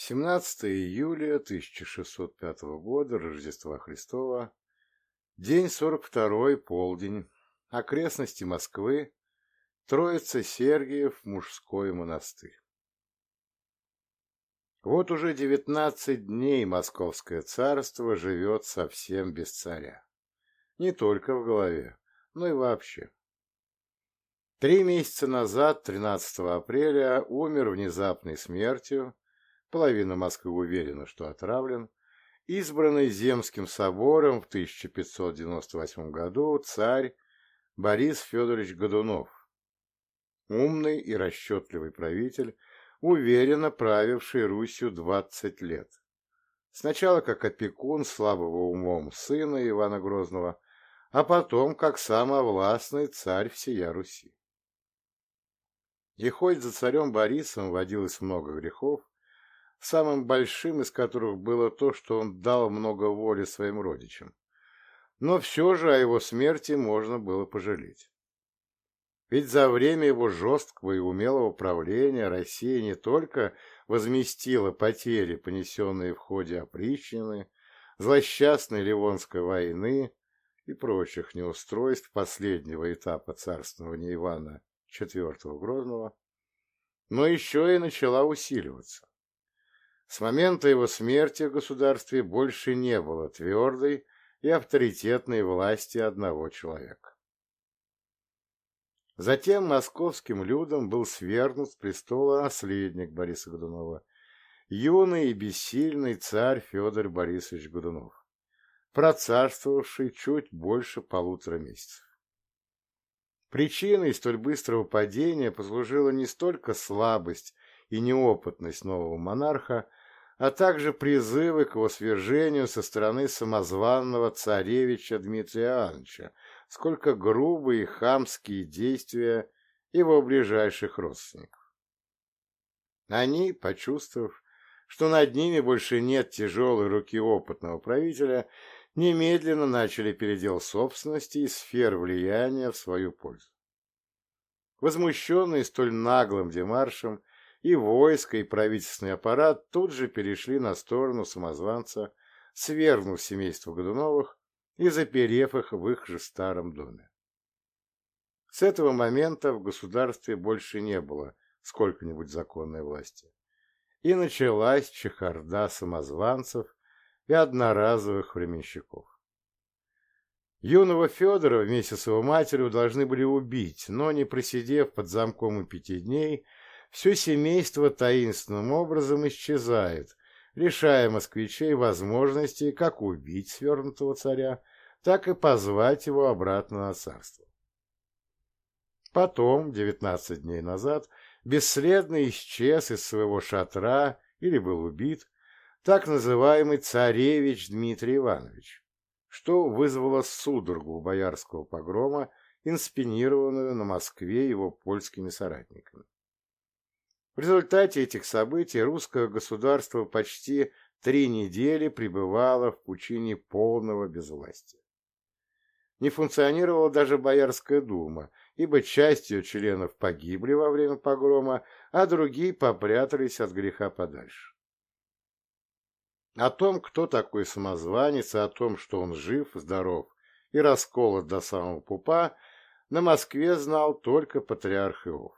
17 июля 1605 года, Рождества Христова, день 42 полдень, окрестности Москвы, Троица Сергиев, мужской монастырь. Вот уже девятнадцать дней московское царство живет совсем без царя. Не только в голове, но и вообще. Три месяца назад, 13 апреля, умер внезапной смертью половина Москвы уверена, что отравлен, избранный Земским собором в 1598 году царь Борис Федорович Годунов, умный и расчетливый правитель, уверенно правивший Русью 20 лет. Сначала как опекун слабого умом сына Ивана Грозного, а потом как самовластный царь всея Руси. И хоть за царем Борисом водилось много грехов, самым большим из которых было то, что он дал много воли своим родичам. Но все же о его смерти можно было пожалеть. Ведь за время его жесткого и умелого правления Россия не только возместила потери, понесенные в ходе опричнины, злосчастной Ливонской войны и прочих неустройств последнего этапа царствования Ивана IV Грозного, но еще и начала усиливаться. С момента его смерти в государстве больше не было твердой и авторитетной власти одного человека. Затем московским людям был свергнут с престола наследник Бориса Годунова, юный и бессильный царь Федор Борисович Годунов, процарствовавший чуть больше полутора месяцев. Причиной столь быстрого падения послужила не столько слабость и неопытность нового монарха, а также призывы к его свержению со стороны самозванного царевича Дмитрия Ивановича, сколько грубые хамские действия его ближайших родственников. Они, почувствовав, что над ними больше нет тяжелой руки опытного правителя, немедленно начали передел собственности и сфер влияния в свою пользу. Возмущенные столь наглым демаршем, и войско, и правительственный аппарат тут же перешли на сторону самозванца, свергнув семейство Годуновых и заперев их в их же старом доме. С этого момента в государстве больше не было сколько-нибудь законной власти. И началась чехарда самозванцев и одноразовых временщиков. Юного Федора вместе с его матерью должны были убить, но, не просидев под замком и пяти дней, все семейство таинственным образом исчезает, лишая москвичей возможности как убить свернутого царя, так и позвать его обратно на царство. Потом, девятнадцать дней назад, бесследно исчез из своего шатра или был убит так называемый царевич Дмитрий Иванович, что вызвало судорогу боярского погрома, инспинированную на Москве его польскими соратниками. В результате этих событий русское государство почти три недели пребывало в пучине полного безвластия. Не функционировала даже Боярская дума, ибо часть ее членов погибли во время погрома, а другие попрятались от греха подальше. О том, кто такой самозванец, и о том, что он жив, здоров и расколот до самого пупа, на Москве знал только патриарх Иов.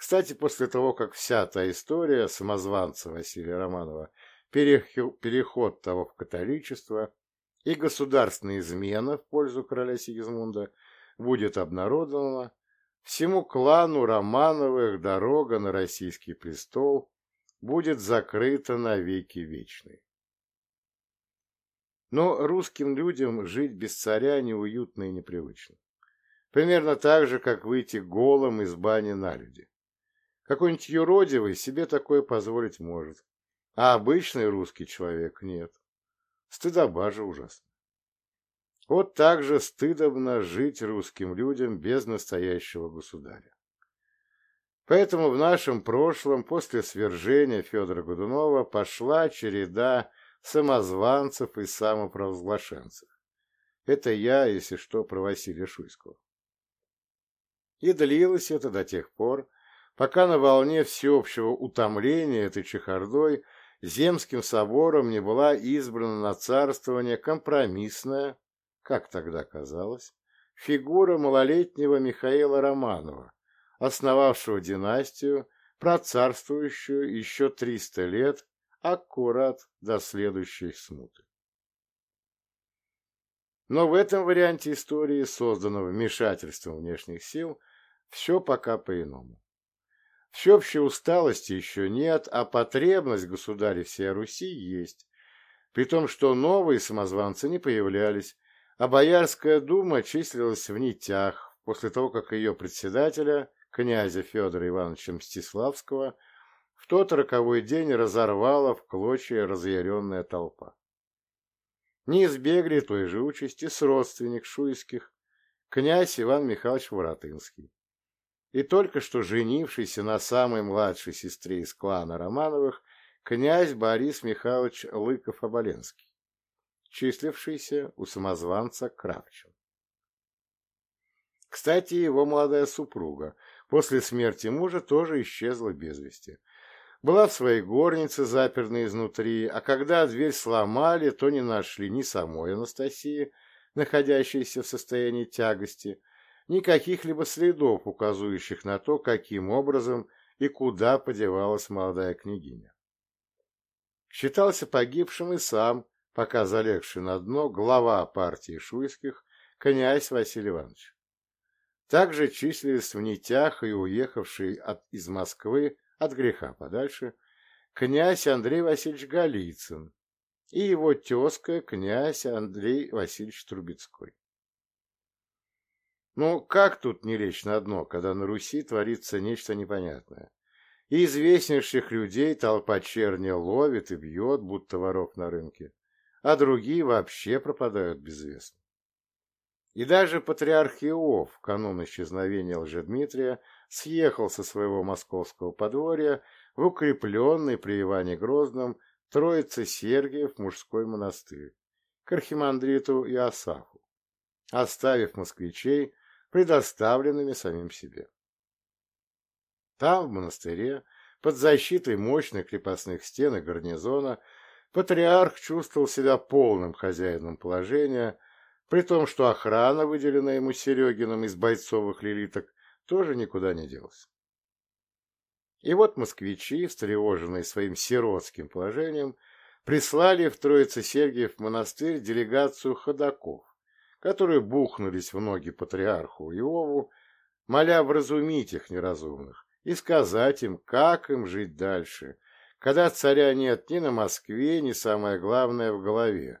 Кстати, после того, как вся та история самозванца Василия Романова, переход того в католичество и государственная измена в пользу короля Сигизмунда будет обнародована, всему клану Романовых дорога на российский престол будет закрыта навеки вечной. Но русским людям жить без царя неуютно и непривычно. Примерно так же, как выйти голым из бани на люди. Какой-нибудь юродивый себе такое позволить может, а обычный русский человек нет. Стыдоба же ужасно. Вот так же стыдобно жить русским людям без настоящего государя. Поэтому в нашем прошлом, после свержения Федора Годунова, пошла череда самозванцев и самопровозглашенцев. Это я, если что, про Василия Шуйского. И длилось это до тех пор, пока на волне всеобщего утомления этой чехардой Земским собором не была избрана на царствование компромиссная, как тогда казалось, фигура малолетнего Михаила Романова, основавшего династию, процарствующую еще 300 лет, аккурат до следующей смуты. Но в этом варианте истории, созданного вмешательством внешних сил, все пока по-иному. Всеобщей усталости еще нет, а потребность государя всей Руси есть, при том, что новые самозванцы не появлялись, а Боярская дума числилась в нитях после того, как ее председателя, князя Федора Ивановича Мстиславского, в тот роковой день разорвала в клочья разъяренная толпа. Не избегли той же участи с родственник Шуйских, князь Иван Михайлович Воротынский и только что женившийся на самой младшей сестре из клана Романовых князь Борис Михайлович Лыков-Оболенский, числившийся у самозванца Кравчева. Кстати, его молодая супруга после смерти мужа тоже исчезла без вести. Была в своей горнице, заперной изнутри, а когда дверь сломали, то не нашли ни самой Анастасии, находящейся в состоянии тягости, ни каких-либо следов, указывающих на то, каким образом и куда подевалась молодая княгиня. Считался погибшим и сам, пока залегший на дно, глава партии шуйских, князь Василий Иванович. Также числились в нитях и уехавший от, из Москвы от греха подальше князь Андрей Васильевич Голицын и его тезка князь Андрей Васильевич Трубецкой. Ну, как тут не лечь на дно, когда на Руси творится нечто непонятное? И известнейших людей толпа черня ловит и бьет, будто воров на рынке, а другие вообще пропадают безвестно. И даже патриарх Иов, канун исчезновения Лжедмитрия, съехал со своего московского подворья в укрепленный при Иване Грозном Троице Сергиев мужской монастырь к архимандриту Иосафу, оставив москвичей предоставленными самим себе. Там, в монастыре, под защитой мощных крепостных стен и гарнизона, патриарх чувствовал себя полным хозяином положения, при том, что охрана, выделенная ему Серегиным из бойцовых лилиток, тоже никуда не делась. И вот москвичи, встревоженные своим сиротским положением, прислали в Троице-Сергиев монастырь делегацию ходаков, которые бухнулись в ноги патриарху Иову, моля вразумить их неразумных и сказать им, как им жить дальше, когда царя нет ни на Москве, ни самое главное в голове,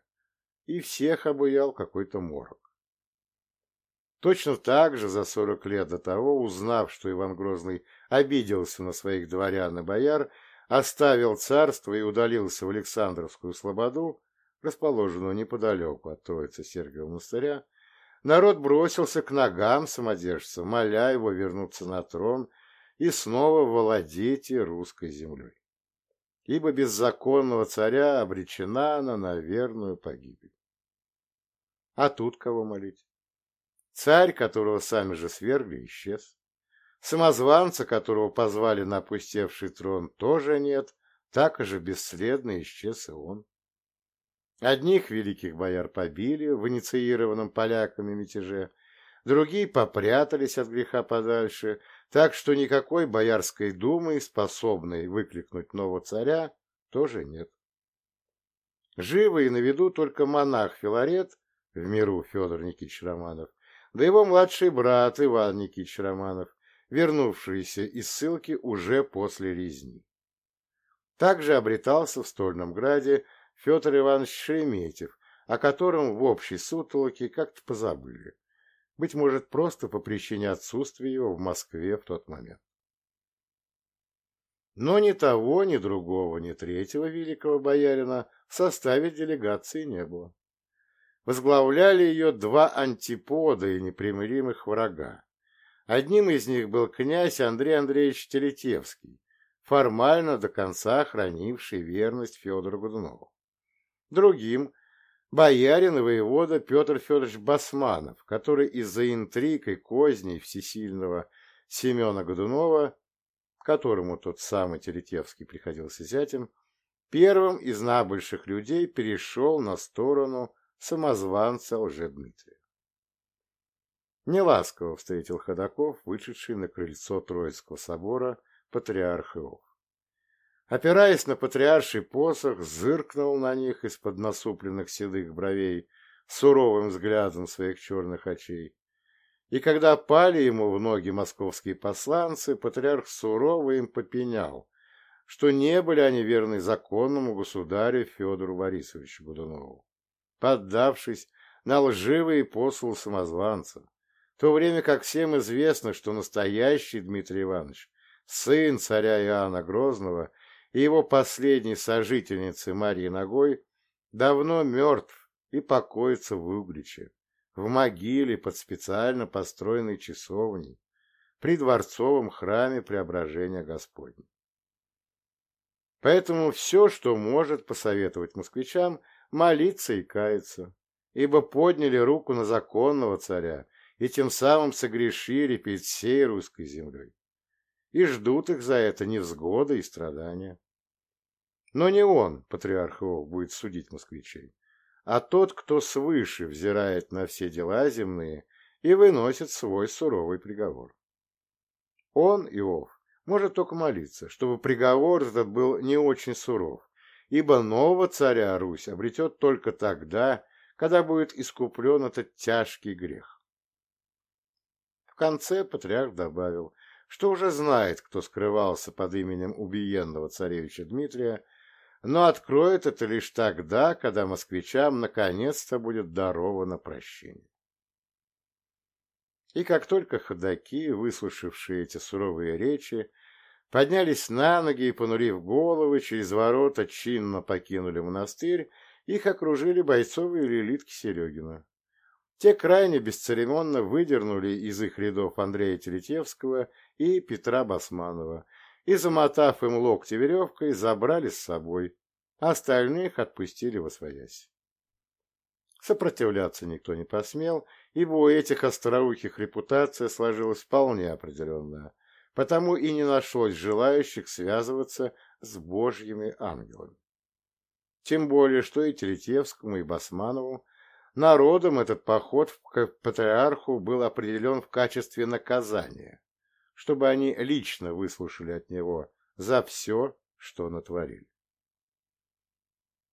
и всех обуял какой-то морок. Точно так же за сорок лет до того, узнав, что Иван Грозный обиделся на своих дворян и бояр, оставил царство и удалился в Александровскую слободу, расположенную неподалеку от Троицы Сергиева монастыря, народ бросился к ногам самодержца, моля его вернуться на трон и снова владеть русской землей. Ибо беззаконного царя обречена на верную погибель. А тут кого молить? Царь, которого сами же свергли, исчез. Самозванца, которого позвали на опустевший трон, тоже нет, так же бесследно исчез и он. Одних великих бояр побили в инициированном поляками мятеже, другие попрятались от греха подальше, так что никакой боярской думы, способной выкликнуть нового царя, тоже нет. Живы и на виду только монах Филарет, в миру Федор Никитич Романов, да его младший брат Иван Никитич Романов, вернувшийся из ссылки уже после резни. Также обретался в Стольном Граде Федор Иванович Шереметьев, о котором в общей сутолоке как-то позабыли. Быть может, просто по причине отсутствия его в Москве в тот момент. Но ни того, ни другого, ни третьего великого боярина в составе делегации не было. Возглавляли ее два антипода и непримиримых врага. Одним из них был князь Андрей Андреевич Телетевский, формально до конца хранивший верность Федору Годунову другим – боярин и воевода Петр Федорович Басманов, который из-за интриг и козней всесильного Семена Годунова, которому тот самый Теретевский приходился зятем, первым из набольших людей перешел на сторону самозванца Лжедмитрия. Неласково встретил Ходаков, вышедший на крыльцо Троицкого собора, патриарх Иов. Опираясь на патриарший посох, зыркнул на них из-под насупленных седых бровей суровым взглядом своих черных очей. И когда пали ему в ноги московские посланцы, патриарх сурово им попенял, что не были они верны законному государю Федору Борисовичу Годунову, поддавшись на лживые послы самозванца, в то время как всем известно, что настоящий Дмитрий Иванович, сын царя Иоанна Грозного и его последней сожительницы Марии Ногой, давно мертв и покоится в Угличе, в могиле под специально построенной часовней, при дворцовом храме Преображения Господня. Поэтому все, что может посоветовать москвичам, молиться и каяться, ибо подняли руку на законного царя и тем самым согрешили перед всей русской землей. И ждут их за это невзгоды и страдания. Но не он, патриарх Иов, будет судить москвичей, а тот, кто свыше взирает на все дела земные и выносит свой суровый приговор. Он, Иов, может только молиться, чтобы приговор этот был не очень суров, ибо нового царя Русь обретет только тогда, когда будет искуплен этот тяжкий грех конце патриарх добавил, что уже знает, кто скрывался под именем убиенного царевича Дмитрия, но откроет это лишь тогда, когда москвичам наконец-то будет даровано прощение. И как только ходаки, выслушавшие эти суровые речи, поднялись на ноги и, понурив головы, через ворота чинно покинули монастырь, их окружили бойцовые лилитки Серегина. Те крайне бесцеремонно выдернули из их рядов Андрея Телетевского и Петра Басманова и, замотав им локти веревкой, забрали с собой, а остальных отпустили во своясь. Сопротивляться никто не посмел, ибо у этих остроухих репутация сложилась вполне определенная, потому и не нашлось желающих связываться с божьими ангелами. Тем более, что и Телетевскому, и Басманову Народом этот поход к патриарху был определен в качестве наказания, чтобы они лично выслушали от него за все, что натворили.